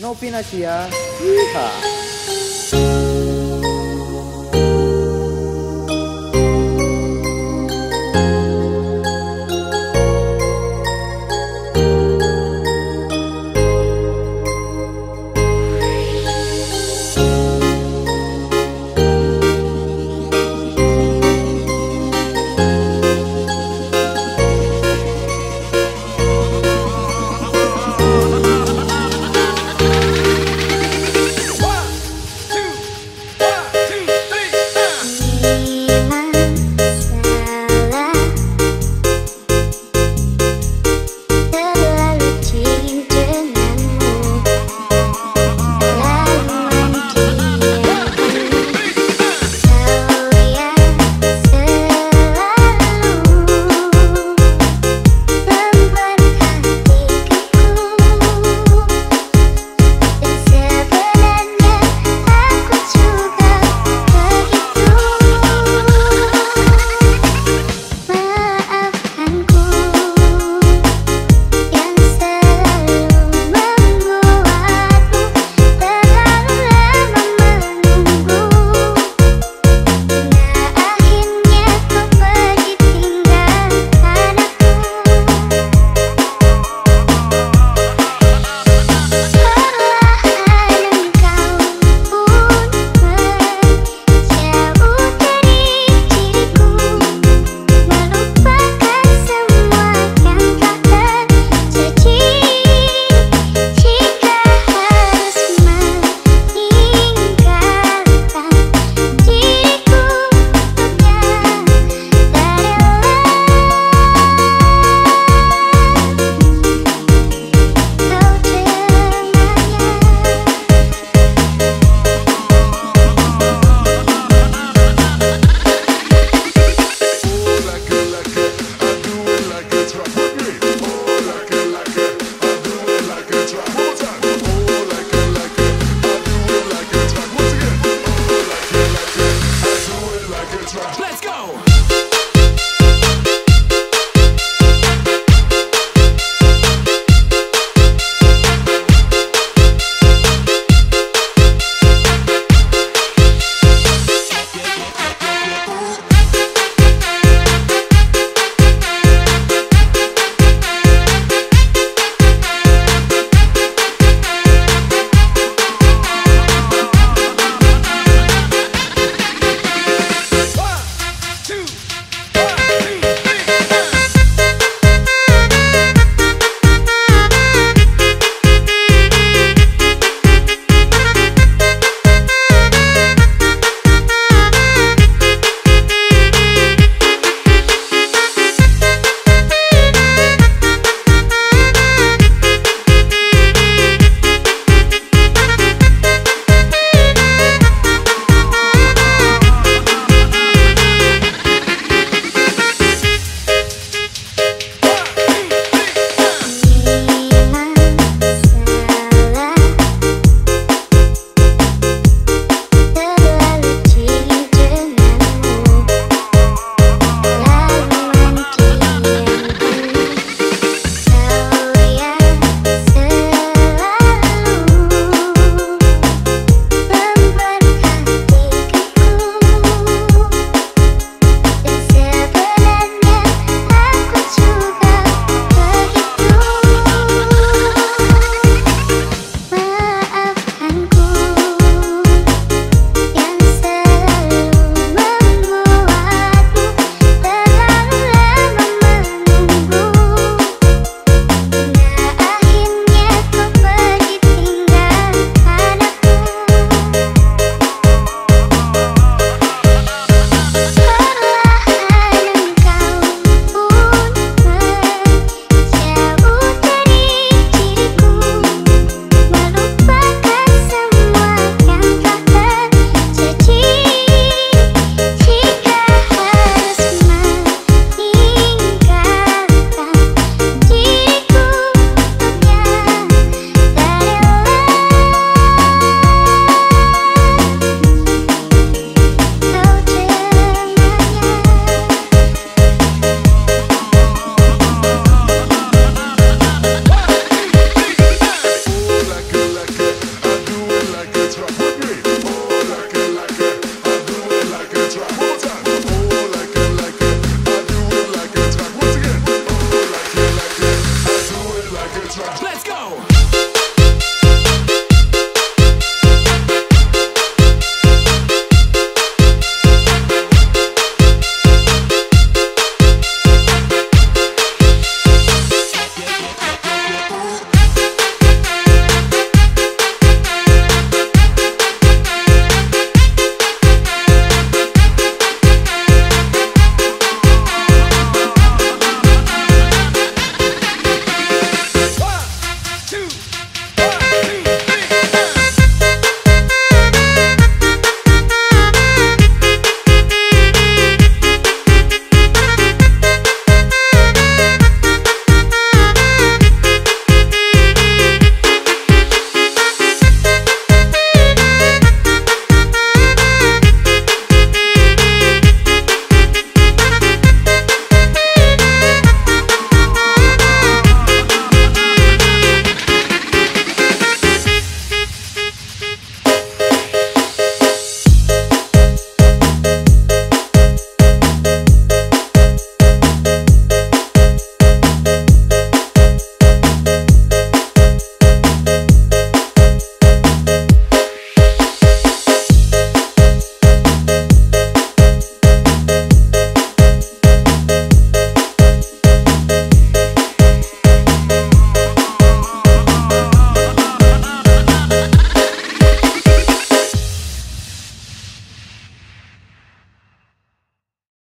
Novinasia. Yeehaw. Let's go!